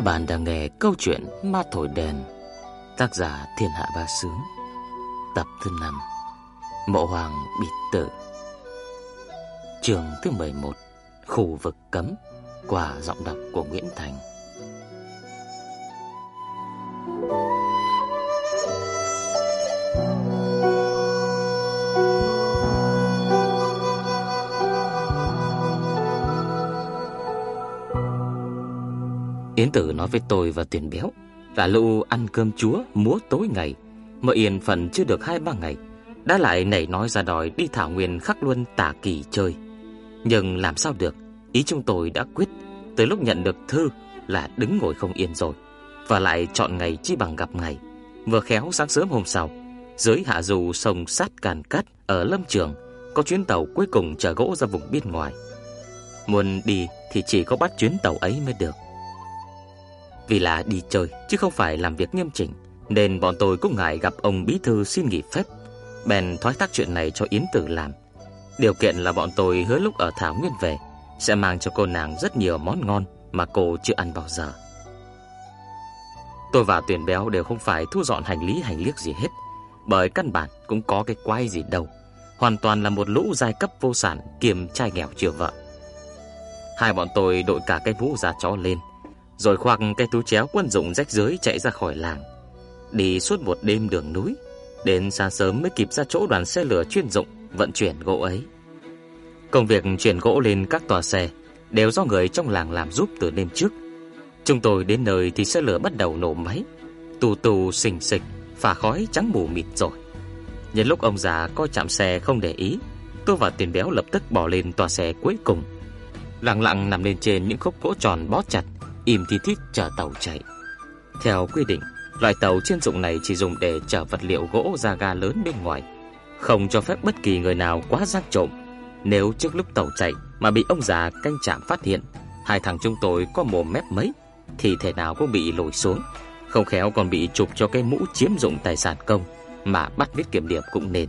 Các bạn đang nghe câu chuyện Ma Thổi Đèn, Tác giả Thiên Hạ Ba Sướng Tập thứ 5 Mộ Hoàng Bị Tử Trường thứ 11 Khu vực cấm Quả giọng đọc của Nguyễn Thành. Yến Tử nói với tôi và Tiền Béo là lũ ăn cơm chúa múa tối ngày, mà yên phần chưa được hai ba ngày, đã lại nảy nói ra đòi đi thảo nguyên khắc luân tả kỳ chơi. Nhưng làm sao được, ý chúng tôi đã quyết, tới lúc nhận được thư là đứng ngồi không yên rồi, và lại chọn ngày chi bằng gặp ngày. Vừa khéo sáng sớm hôm sau, dưới hạ dù sông sát càn cắt ở Lâm Trường, có chuyến tàu cuối cùng chở gỗ ra vùng biên ngoài. Muốn đi thì chỉ có bắt chuyến tàu ấy mới được. Vì là đi chơi chứ không phải làm việc nghiêm chỉnh, nên bọn tôi cũng ngại gặp ông bí thư xin nghỉ phép, bèn thoái thác chuyện này cho Yến Tử làm. Điều kiện là bọn tôi hứa lúc ở Thảo Nguyên về sẽ mang cho cô nàng rất nhiều món ngon mà cô chưa ăn bao giờ. Tôi và Tuyển Béo đều không phải thu dọn hành lý hành liếc gì hết, bởi căn bản cũng có cái quái gì đâu, hoàn toàn là một lũ giai cấp vô sản kiềm trai nghèo chưa vợ. Hai bọn tôi đội cả cái mũ da chó lên, rồi khoác cái túi chéo quân dụng rách rưới chạy ra khỏi làng. Đi suốt một đêm đường núi, đến sáng sớm mới kịp ra chỗ đoàn xe lửa chuyên dụng vận chuyển gỗ ấy. Công việc chuyển gỗ lên các tòa xe đều do người trong làng làm giúp từ đêm trước. Chúng tôi đến nơi thì xe lửa bắt đầu nổ máy, tù tù xình sịch, phả khói trắng mù mịt rồi. Nhân lúc ông già coi chạm xe không để ý, tôi và Tiền Béo lập tức bỏ lên tòa xe cuối cùng. Lặng lặng nằm lên trên những khúc gỗ tròn bó chặt, im thì thít chờ tàu chạy. Theo quy định, loại tàu chuyên dụng này chỉ dùng để chở vật liệu gỗ ra ga lớn bên ngoài, không cho phép bất kỳ người nào quá giác trộm. Nếu trước lúc tàu chạy mà bị ông già canh trạm phát hiện, hai thằng chúng tôi có mồm mép mấy thì thể nào cũng bị lồi xuống, không khéo còn bị chụp cho cái mũ chiếm dụng tài sản công mà bắt viết kiểm điểm cũng nên.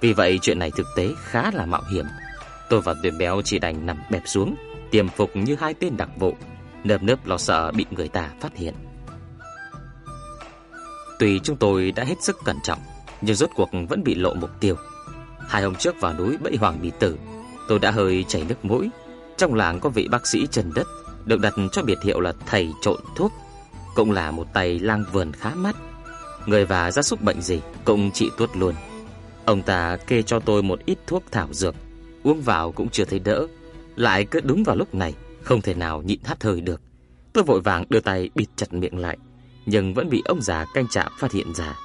Vì vậy chuyện này thực tế khá là mạo hiểm. Tôi và Tuyền Béo chỉ đành nằm bẹp xuống, tiềm phục như hai tên đặc vụ nơm nớp lo sợ bị người ta phát hiện. Tuy chúng tôi đã hết sức cẩn trọng, nhưng rốt cuộc vẫn bị lộ mục tiêu. Hai hôm trước vào núi bẫy hoàng bị tử, tôi đã hơi chảy nước mũi. Trong làng có vị bác sĩ trần đất, được đặt cho biệt hiệu là thầy trộn thuốc, cũng là một tay lang vườn khá mắt. Người và gia súc bệnh gì cũng trị tuốt luôn. Ông ta kê cho tôi một ít thuốc thảo dược, uống vào cũng chưa thấy đỡ, lại cứ đúng vào lúc này không thể nào nhịn hắt hơi được. Tôi vội vàng đưa tay bịt chặt miệng lại, nhưng vẫn bị ông già canh trạm phát hiện ra.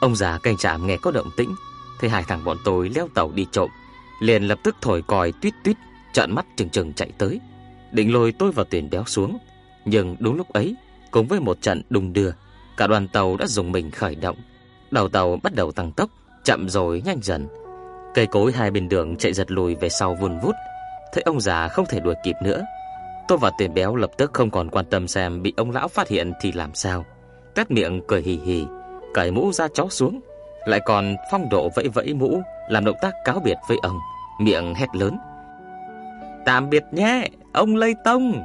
Ông già canh trạm nghe có động tĩnh, thấy hai thằng bọn tôi leo tàu đi trộm, liền lập tức thổi còi tuyết tuyết trợn mắt trừng trừng chạy tới, định lôi tôi vào tuyển béo xuống. Nhưng đúng lúc ấy, cùng với một trận đùng đưa, cả đoàn tàu đã dùng mình khởi động. Đầu tàu bắt đầu tăng tốc, chậm rồi nhanh dần. Cây cối hai bên đường chạy giật lùi về sau vun vút, thấy ông già không thể đuổi kịp nữa. Tôi và Tiền Béo lập tức không còn quan tâm xem bị ông lão phát hiện thì làm sao. Tét miệng cười hì hì, cởi mũ ra chó xuống, lại còn phong độ vẫy vẫy mũ, làm động tác cáo biệt với ông, miệng hét lớn. Tạm biệt nhé, ông Lây Tông.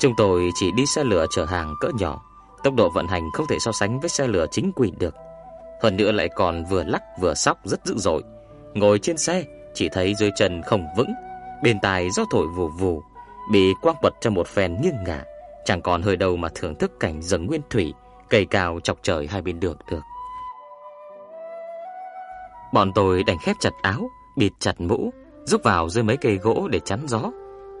Chúng tôi chỉ đi xe lửa chở hàng cỡ nhỏ, tốc độ vận hành không thể so sánh với xe lửa chính quy được. Hơn nữa lại còn vừa lắc vừa sóc rất dữ dội. Ngồi trên xe, chỉ thấy dưới chân không vững, bên tai gió thổi vù vù, bị quăng bật cho một phen nghiêng ngả, chẳng còn hơi đâu mà thưởng thức cảnh rừng nguyên thủy, cây cao chọc trời hai bên đường được. Bọn tôi đành khép chặt áo, bịt chặt mũ, rúc vào dưới mấy cây gỗ để chắn gió.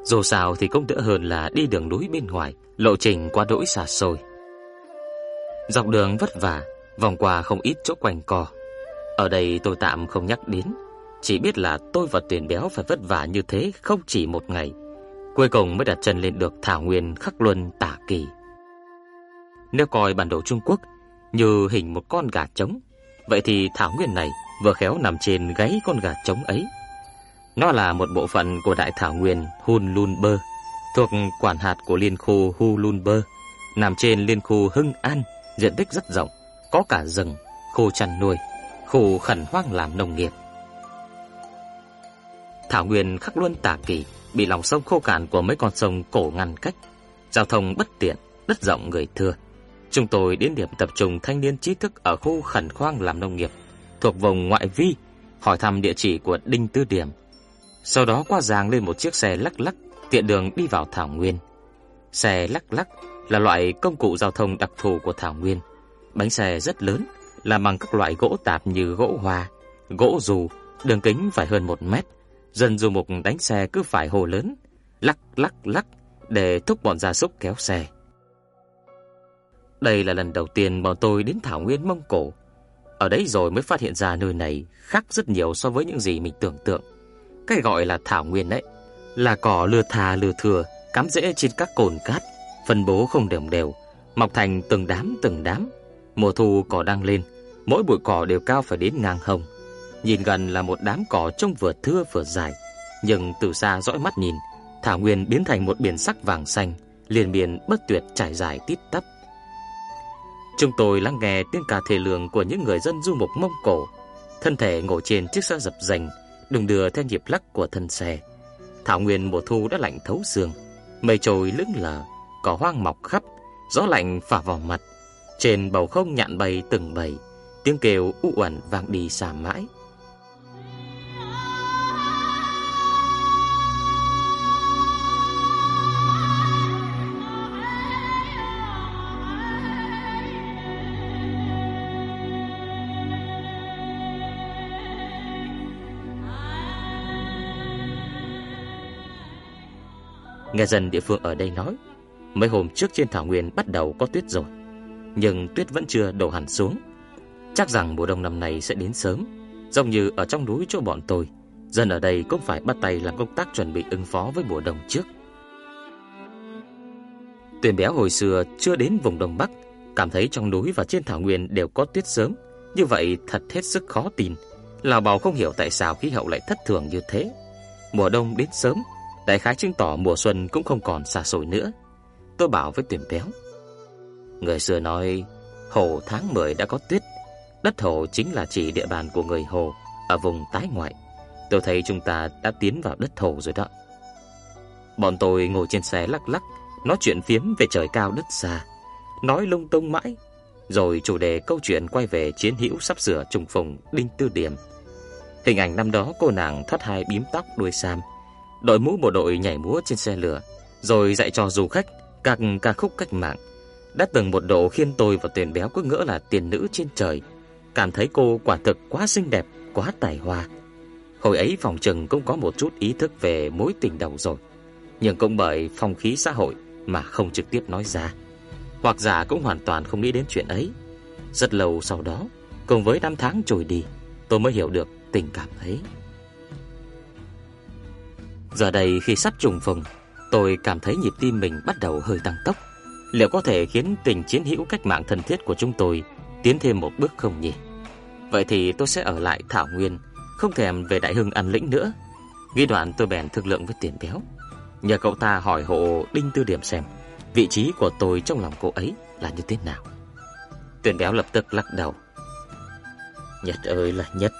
Dù sao thì cũng đỡ hơn là đi đường núi bên ngoài, lộ trình qua đỗi xa xôi. Dọc đường vất vả, vòng qua không ít chỗ quanh co. Ở đây tôi tạm không nhắc đến, chỉ biết là tôi và Tiền Béo phải vất vả như thế không chỉ một ngày, cuối cùng mới đặt chân lên được thảo nguyên Khắc Luân Tả Kỳ. Nếu coi bản đồ Trung Quốc như hình một con gà trống, vậy thì thảo nguyên này vừa khéo nằm trên gáy con gà trống ấy. Nó là một bộ phận của đại thảo nguyên Hun Lun Bơ, thuộc quản hạt của liên khu Hu Lun Bơ, nằm trên liên khu Hưng An, diện tích rất rộng, có cả rừng, khu chăn nuôi, khu khẩn hoang làm nông nghiệp. Thảo nguyên khắc luân tả kỳ bị lòng sông khô cạn của mấy con sông cổ ngăn cách, Giao thông bất tiện, đất rộng người thưa. Chúng tôi đến điểm tập trung thanh niên trí thức ở khu khẩn khoang làm nông nghiệp, thuộc vùng ngoại vi, hỏi thăm địa chỉ của Đinh Tư Điểm. Sau đó qua giang lên một chiếc xe lắc lắc, tiện đường đi vào Thảo Nguyên. Xe lắc lắc là loại công cụ giao thông đặc thù của Thảo Nguyên. Bánh xe rất lớn, làm bằng các loại gỗ tạp như gỗ hoa, gỗ dù, đường kính phải hơn một mét. Dân du mục đánh xe cứ phải hồ lớn, lắc lắc lắc để thúc bọn gia súc kéo xe. Đây là lần đầu tiên bọn tôi đến Thảo Nguyên Mông Cổ. Ở đấy rồi mới phát hiện ra nơi này khác rất nhiều so với những gì mình tưởng tượng. Cái gọi là Thảo Nguyên ấy là cỏ lưa thà lưa thừa, cắm rễ trên các cồn cát, phân bố không đều đều, mọc thành từng đám từng đám. Mùa thu cỏ đang lên, mỗi bụi cỏ đều cao phải đến ngang hông. Nhìn gần là một đám cỏ trông vừa thưa vừa dài, nhưng từ xa dõi mắt nhìn, Thảo Nguyên biến thành một biển sắc vàng xanh, liền miên bất tuyệt trải dài tít tắp. Chúng tôi lắng nghe tiếng ca thề lường của những người dân du mục Mông Cổ, thân thể ngồi trên chiếc xe dập dành, đừng đưa theo nhịp lắc của thân xe. Thảo Nguyên mùa thu đã lạnh thấu xương, mây trồi lững lờ, cỏ hoang mọc khắp, gió lạnh phả vào mặt. Trên bầu không nhạn bay từng bầy, tiếng kêu u uẩn vang đi xa mãi. Nghe dân địa phương ở đây nói, mấy hôm trước trên thảo nguyên bắt đầu có tuyết rồi, nhưng tuyết vẫn chưa đổ hẳn xuống. Chắc rằng mùa đông năm nay sẽ đến sớm, giống như ở trong núi chỗ bọn tôi, dân ở đây cũng phải bắt tay làm công tác chuẩn bị ứng phó với mùa đông trước. Tuyền béo hồi xưa chưa đến vùng Đông Bắc, cảm thấy trong núi và trên thảo nguyên đều có tuyết sớm, như vậy thật hết sức khó tin. Lào bào không hiểu tại sao khí hậu lại thất thường như thế. Mùa đông đến sớm Đại khái chứng tỏ mùa xuân cũng không còn xa xôi nữa. Tôi bảo với tuyển béo. Người xưa nói Hồ tháng 10 đã có tuyết. Đất Hồ chính là chỉ địa bàn của người Hồ ở vùng tái ngoại. Tôi thấy chúng ta đã tiến vào đất Hồ rồi đó. Bọn tôi ngồi trên xe lắc lắc, nói chuyện phiếm về trời cao đất xa, nói lung tung mãi, rồi chủ đề câu chuyện quay về chiến hữu sắp sửa trùng phùng Đinh Tư Điểm. Hình ảnh năm đó cô nàng thắt hai bím tóc đuôi sam, đội mũ bộ đội nhảy múa trên xe lửa, rồi dạy cho du khách các ca khúc cách mạng. Đã từng một độ khiến tôi và tiền Béo cứ ngỡ là tiền nữ trên trời, cảm thấy cô quả thực quá xinh đẹp, quá tài hoa. Hồi ấy phòng trừng cũng có một chút ý thức về mối tình đầu rồi, nhưng cũng bởi phong khí xã hội mà không trực tiếp nói ra. Hoặc giả cũng hoàn toàn không nghĩ đến chuyện ấy. Rất lâu sau đó, cùng với năm tháng trôi đi, tôi mới hiểu được tình cảm ấy. Giờ đây khi sắp trùng phùng, tôi cảm thấy nhịp tim mình bắt đầu hơi tăng tốc. Liệu có thể khiến tình chiến hữu cách mạng thân thiết của chúng tôi tiến thêm một bước không nhỉ? Vậy thì tôi sẽ ở lại Thảo Nguyên, không thèm về Đại Hưng ăn lĩnh nữa. Ghi đoạn tôi bèn thương lượng với tiền béo. Nhờ cậu ta hỏi hộ Đinh Tư Điểm xem vị trí của tôi trong lòng cô ấy là như thế nào. Tiền béo lập tức lắc đầu. Nhật ơi là Nhất,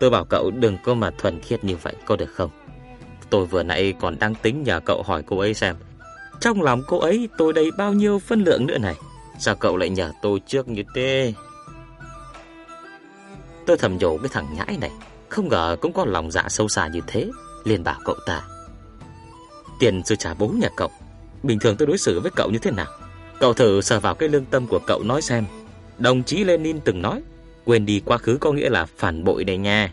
tôi bảo cậu đừng có mà thuần khiết như vậy có được không? Tôi vừa nãy còn đang tính nhờ cậu hỏi cô ấy xem. Trong lòng cô ấy, tôi đầy bao nhiêu phân lượng nữa này. Sao cậu lại nhờ tôi trước như thế? Tôi thầm nhổ cái thằng nhãi này. Không ngờ cũng có lòng dạ sâu xa như thế. Liền bảo cậu ta. Tiền sư trả bố nhà cậu. Bình thường tôi đối xử với cậu như thế nào? Cậu thử sờ vào cái lương tâm của cậu nói xem. Đồng chí Lenin từng nói, Quên đi quá khứ có nghĩa là phản bội đây nha.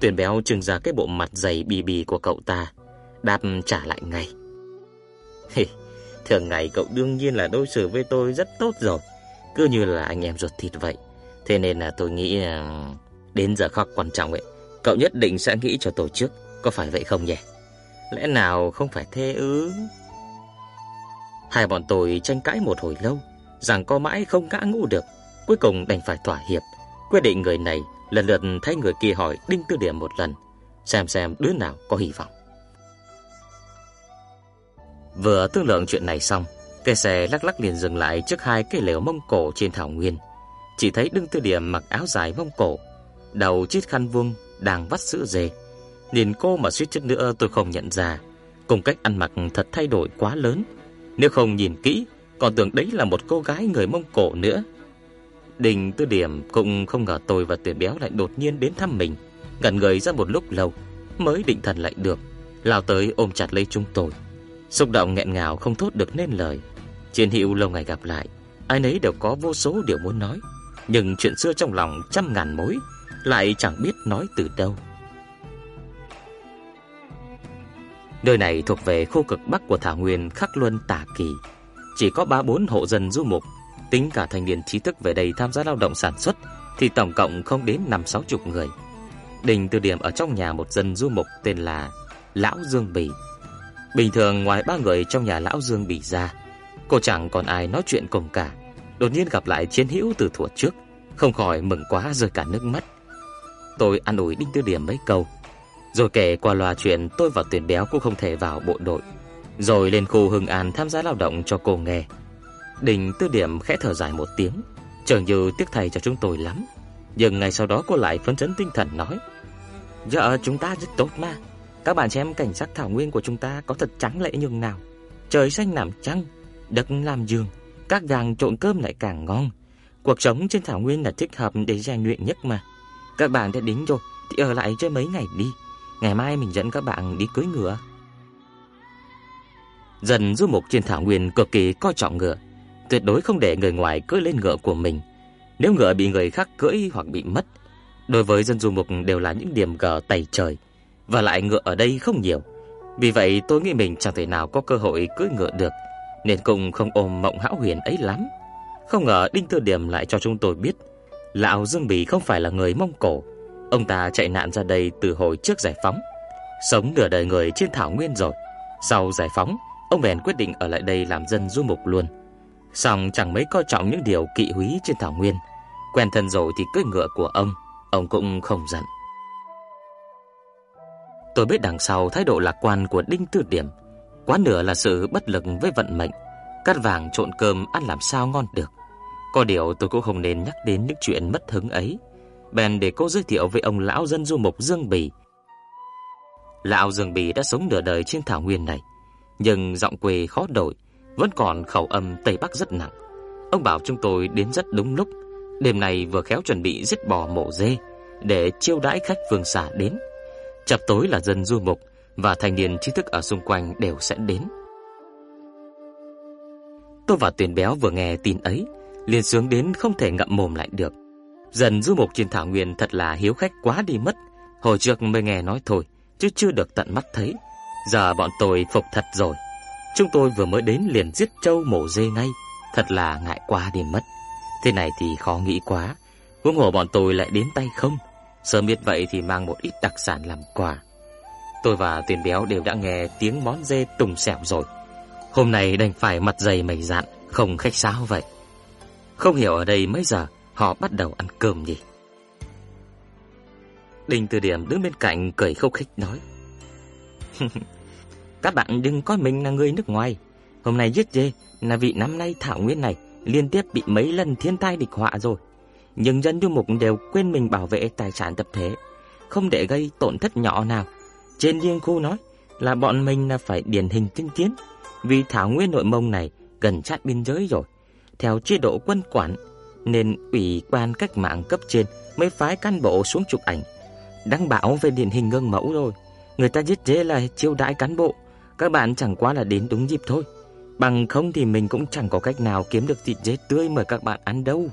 Tuyền béo trừng ra cái bộ mặt dày bì bì của cậu ta, đáp trả lại ngay. Hì, thường ngày cậu đương nhiên là đối xử với tôi rất tốt rồi, cứ như là anh em ruột thịt vậy. Thế nên là tôi nghĩ là đến giờ khắc quan trọng ấy, cậu nhất định sẽ nghĩ cho tôi trước, có phải vậy không nhỉ? Lẽ nào không phải thế ư? Hai bọn tôi tranh cãi một hồi lâu, rằng có mãi không ngã ngũ được, cuối cùng đành phải thỏa hiệp, quyết định người này lần lượt thấy người kia hỏi Đinh Tư Điểm một lần, xem xem đứa nào có hy vọng. Vừa thương lượng chuyện này xong, cái xe lắc lắc liền dừng lại trước hai cái lều Mông Cổ trên thảo nguyên. Chỉ thấy Đinh Tư Điểm mặc áo dài Mông Cổ, đầu chiếc khăn vuông đang vắt sữa dê. Nhìn cô mà suýt chút nữa tôi không nhận ra, cùng cách ăn mặc thật thay đổi quá lớn. Nếu không nhìn kỹ, còn tưởng đấy là một cô gái người Mông Cổ nữa. Đình Tư Điểm cũng không ngờ tôi và Tuyển Béo lại đột nhiên đến thăm mình, ngẩn người ra một lúc lâu mới định thần lại được, lao tới ôm chặt lấy chúng tôi. Xúc động nghẹn ngào không thốt được nên lời. Chiến hữu lâu ngày gặp lại, ai nấy đều có vô số điều muốn nói, nhưng chuyện xưa trong lòng trăm ngàn mối lại chẳng biết nói từ đâu. Nơi này thuộc về khu cực bắc của thảo nguyên Khắc Luân Tả Kỳ, chỉ có 3 4 hộ dân du mục, tính cả thanh niên trí thức về đây tham gia lao động sản xuất thì tổng cộng không đến 5 6 chục người. Đình Từ Điểm ở trong nhà một dân du mục tên là Lão Dương Bỉ. Bình thường ngoài ba người trong nhà Lão Dương Bỉ ra, cô chẳng còn ai nói chuyện cùng cả. Đột nhiên gặp lại chiến hữu từ thuở trước, không khỏi mừng quá rơi cả nước mắt. Tôi an ủi Đinh Tư Điểm mấy câu, rồi kể qua loa chuyện tôi và Tuyền Béo cũng không thể vào bộ đội, rồi lên khu Hưng An tham gia lao động cho cô nghe. Đình Tư Điểm khẽ thở dài một tiếng, chợt như tiếc thầy cho chúng tôi lắm. Nhưng ngày sau đó cô lại phấn chấn tinh thần nói: "Giờ chúng ta rất tốt mà. Các bạn xem cảnh sắc thảo nguyên của chúng ta có thật trắng lệ nhường nào. Trời xanh làm trăng, đất làm giường, các gàng trộn cơm lại càng ngon. Cuộc sống trên thảo nguyên là thích hợp để rèn luyện nhất mà. Các bạn đã đến rồi thì ở lại chơi mấy ngày đi. Ngày mai mình dẫn các bạn đi cưới ngựa." Dần du mục trên thảo nguyên cực kỳ coi trọng ngựa, tuyệt đối không để người ngoài cưỡi lên ngựa của mình. Nếu ngựa bị người khác cưỡi hoặc bị mất, đối với dân du mục đều là những điểm gờ tày trời, và lại ngựa ở đây không nhiều. Vì vậy tôi nghĩ mình chẳng thể nào có cơ hội cưỡi ngựa được, nên cũng không ôm mộng hão huyền ấy lắm. Không ngờ Đinh Tư Điểm lại cho chúng tôi biết, lão Dương Bỉ không phải là người Mông Cổ, ông ta chạy nạn ra đây từ hồi trước giải phóng, sống nửa đời người trên thảo nguyên rồi. Sau giải phóng, ông bèn quyết định ở lại đây làm dân du mục luôn xong chẳng mấy coi trọng những điều kỵ húy trên thảo nguyên. Quen thân rồi thì cưỡi ngựa của ông, ông cũng không giận. Tôi biết đằng sau thái độ lạc quan của Đinh Tư Điểm, quá nửa là sự bất lực với vận mệnh. Cắt vàng trộn cơm ăn làm sao ngon được. Có điều tôi cũng không nên nhắc đến những chuyện mất hứng ấy. Bèn để cô giới thiệu với ông lão dân du mục Dương Bì. Lão Dương Bì đã sống nửa đời trên thảo nguyên này, nhưng giọng quê khó đổi, vẫn còn khẩu âm Tây Bắc rất nặng. Ông bảo chúng tôi đến rất đúng lúc, đêm nay vừa khéo chuẩn bị giết bò mổ dê để chiêu đãi khách phương xa đến. Chập tối là dân du mục và thanh niên trí thức ở xung quanh đều sẽ đến. Tôi và Tuyền Béo vừa nghe tin ấy, liền sướng đến không thể ngậm mồm lại được. Dần du mục trên thảo nguyên thật là hiếu khách quá đi mất. Hồi trước mới nghe nói thôi, chứ chưa được tận mắt thấy. Giờ bọn tôi phục thật rồi. Chúng tôi vừa mới đến liền giết trâu mổ dê ngay, thật là ngại quá đi mất. Thế này thì khó nghĩ quá, huống hồ bọn tôi lại đến tay không. Sớm biết vậy thì mang một ít đặc sản làm quà. Tôi và Tuyền Béo đều đã nghe tiếng món dê tùng xẻo rồi. Hôm nay đành phải mặt dày mày dạn, không khách sáo vậy. Không hiểu ở đây mấy giờ họ bắt đầu ăn cơm nhỉ? đình Từ Điểm đứng bên cạnh cười khúc khích nói. Các bạn đừng coi mình là người nước ngoài. Hôm nay giết dê là vì năm nay thảo nguyên này liên tiếp bị mấy lần thiên tai địch họa rồi. Nhưng dân du mục đều quên mình bảo vệ tài sản tập thể, không để gây tổn thất nhỏ nào. Trên riêng khu nói là bọn mình là phải điển hình tiên tiến, vì thảo nguyên nội mông này gần sát biên giới rồi. Theo chế độ quân quản, nên ủy quan cách mạng cấp trên mới phái cán bộ xuống chụp ảnh, đăng báo về điển hình gương mẫu rồi. Người ta giết dê là chiêu đãi cán bộ, các bạn chẳng qua là đến đúng dịp thôi. Bằng không thì mình cũng chẳng có cách nào kiếm được thịt dê tươi mời các bạn ăn đâu.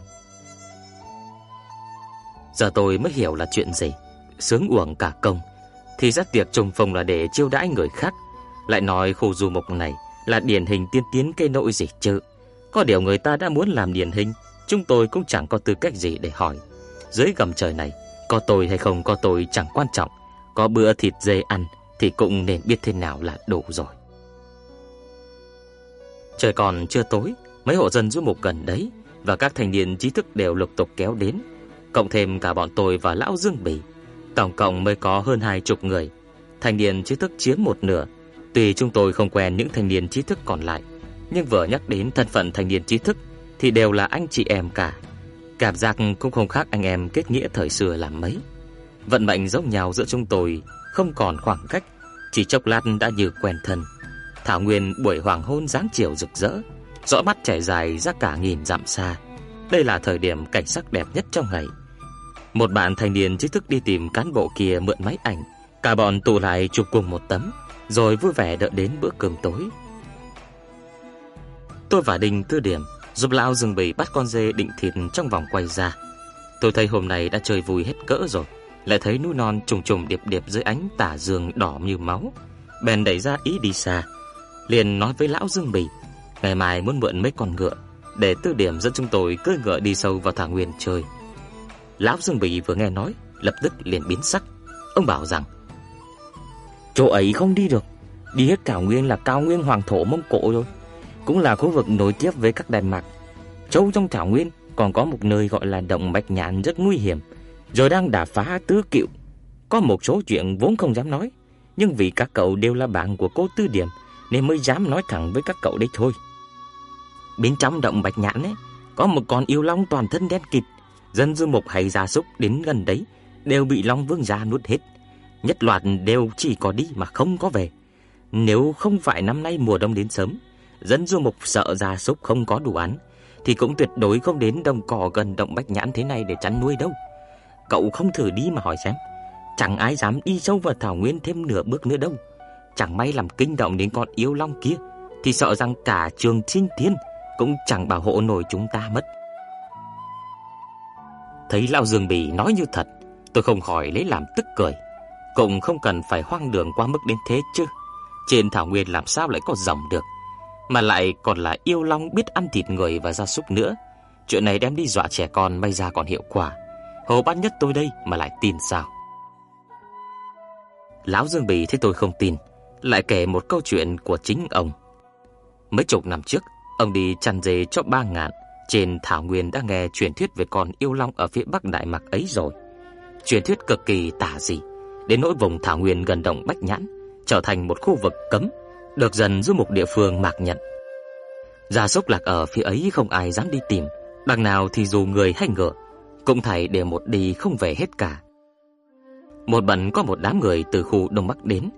Giờ tôi mới hiểu là chuyện gì. Sướng uổng cả công. Thì ra tiệc trùng phòng là để chiêu đãi người khác. Lại nói khu du mục này là điển hình tiên tiến cây nội gì chứ. Có điều người ta đã muốn làm điển hình, chúng tôi cũng chẳng có tư cách gì để hỏi. Dưới gầm trời này, có tôi hay không có tôi chẳng quan trọng. Có bữa thịt dê ăn thì cũng nên biết thế nào là đủ rồi. Trời còn chưa tối, mấy hộ dân du mục gần đấy và các thanh niên trí thức đều lục tục kéo đến, cộng thêm cả bọn tôi và lão Dương Bỉ, tổng cộng mới có hơn hai chục người. Thanh niên trí thức chiếm một nửa. Tuy chúng tôi không quen những thanh niên trí thức còn lại, nhưng vừa nhắc đến thân phận thanh niên trí thức thì đều là anh chị em cả. Cảm giác cũng không khác anh em kết nghĩa thời xưa làm mấy. Vận mệnh giống nhau giữa chúng tôi không còn khoảng cách, Chỉ chốc lát đã như quen thân. Thảo Nguyên buổi hoàng hôn dáng chiều rực rỡ Rõ mắt trải dài ra cả nghìn dặm xa. Đây là thời điểm cảnh sắc đẹp nhất trong ngày. Một bạn thanh niên chính thức đi tìm cán bộ kia mượn máy ảnh Cả bọn tụ lại chụp cùng một tấm Rồi vui vẻ đợi đến bữa cơm tối. Tôi và Đình tư điểm Giúp lão rừng bầy bắt con dê định thịt trong vòng quay ra. Tôi thấy hôm nay đã chơi vui hết cỡ rồi. Lại thấy núi non trùng trùng điệp điệp dưới ánh tà dương đỏ như máu. Bèn đẩy ra ý đi xa. Liền nói với lão Dương Bì Ngày mai muốn mượn mấy con ngựa Để tư điểm dẫn chúng tôi cưỡi ngựa đi sâu vào thảo nguyên chơi Lão Dương Bì vừa nghe nói Lập tức liền biến sắc. Ông bảo rằng Chỗ ấy không đi được. Đi hết thảo nguyên là cao nguyên hoàng thổ Mông Cổ rồi. Cũng là khu vực nối tiếp với các đại Mạc. Châu trong thảo nguyên còn có một nơi gọi là động Bạch Nhạn rất nguy hiểm, rồi đang đả phá tứ kiệu. Có một số chuyện vốn không dám nói, nhưng vì các cậu đều là bạn của cô Tư Điểm nên mới dám nói thẳng với các cậu đây thôi. Bên trong động Bạch nhãn ấy, có một con yêu long toàn thân đen kịt, dân dư mục hay gia súc đến gần đấy đều bị long vương gia nuốt hết. Nhất loạt đều chỉ có đi mà không có về. Nếu không phải năm nay mùa đông đến sớm, dân du mục sợ gia súc không có đủ ăn, thì cũng tuyệt đối không đến đồng cỏ gần động bách nhãn thế này để chăn nuôi đâu. Cậu không thử đi mà hỏi xem, chẳng ai dám đi sâu vào thảo nguyên thêm nửa bước nữa đâu. Chẳng may làm kinh động đến con yêu long kia, thì sợ rằng cả trường sinh thiên cũng chẳng bảo hộ nổi chúng ta mất. Thấy lão Dương Bì nói như thật, tôi không khỏi lấy làm tức cười. Cũng không cần phải hoang đường qua mức đến thế chứ. Trên thảo nguyên làm sao lại có rồng được mà lại còn là yêu long biết ăn thịt người và gia súc nữa. Chuyện này đem đi dọa trẻ con may ra còn hiệu quả. Hồ bát nhất tôi đây mà lại tin sao? Lão Dương Bì thấy tôi không tin, lại kể một câu chuyện của chính ông. Mấy chục năm trước, ông đi chăn dê cho ba ngàn, trên thảo nguyên đã nghe truyền thuyết về con yêu long ở phía bắc Đại Mạc ấy rồi. Truyền thuyết cực kỳ tả dị, đến nỗi vùng thảo nguyên gần động Bách Nhãn trở thành một khu vực cấm được dần du một địa phương mạc nhận. Gia súc lạc ở phía ấy không ai dám đi tìm, đằng nào thì dù người hay ngựa, cũng thảy đều một đi không về hết cả. Một bận có một đám người từ khu Đông Bắc đến,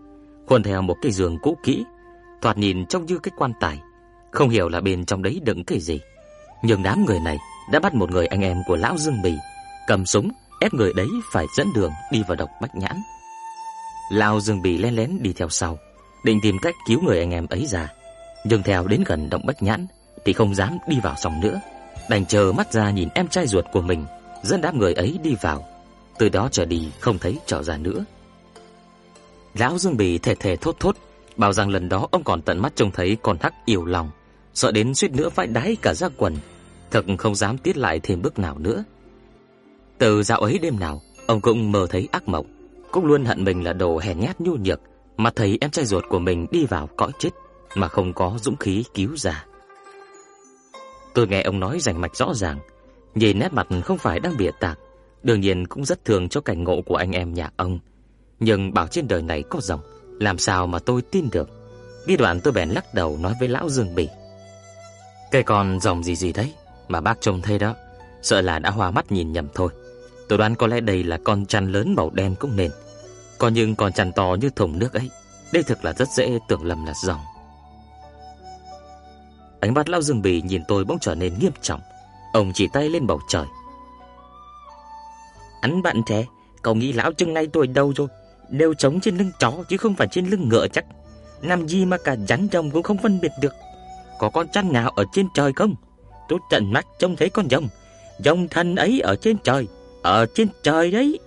khuôn theo một cái giường cũ kỹ, thoạt nhìn trông như cái quan tài, không hiểu là bên trong đấy đựng cái gì. Nhưng đám người này đã bắt một người anh em của lão Dương Bì, cầm súng ép người đấy phải dẫn đường đi vào độc Bách Nhãn. Lão Dương Bì lén lén đi theo sau, định tìm cách cứu người anh em ấy ra. Nhưng theo đến gần động Bách Nhãn thì không dám đi vào sòng nữa, đành chờ mắt ra nhìn em trai ruột của mình dẫn đám người ấy đi vào. Từ đó trở đi không thấy trở ra nữa. Lão Dương Bì thề thề thốt thốt, bảo rằng lần đó ông còn tận mắt trông thấy con hắc yêu lòng, sợ đến suýt nữa phải đái cả ra quần, thật không dám tiến lại thêm bước nào nữa. Từ dạo ấy đêm nào, ông cũng mơ thấy ác mộng, cũng luôn hận mình là đồ hèn nhát nhu nhược, mà thấy em trai ruột của mình đi vào cõi chết mà không có dũng khí cứu ra. Tôi nghe ông nói rành mạch rõ ràng, nhìn nét mặt không phải đang bịa tạc, đương nhiên cũng rất thường cho cảnh ngộ của anh em nhà ông. Nhưng bảo trên đời này có rồng, làm sao mà tôi tin được? Đi đoạn tôi bèn lắc đầu nói với lão Dương Bỉ. cây con rồng gì gì đấy mà bác trông thấy đó, sợ là đã hoa mắt nhìn nhầm thôi. Tôi đoán có lẽ đây là con chăn lớn màu đen cũng nên. Còn nhưng con chăn to như thùng nước ấy, đây thực là rất dễ tưởng lầm là rồng. Ánh mắt lão Dương Bì nhìn tôi bỗng trở nên nghiêm trọng. Ông chỉ tay lên bầu trời. Anh bạn trẻ, cậu nghĩ lão chân nay tuổi đâu rồi? Đều trống trên lưng chó chứ không phải trên lưng ngựa chắc. Làm gì mà cả rắn rồng cũng không phân biệt được. Có con chăn nào ở trên trời không? Tôi trận mắt trông thấy con rồng. Rồng thần ấy ở trên trời. Ở trên trời đấy.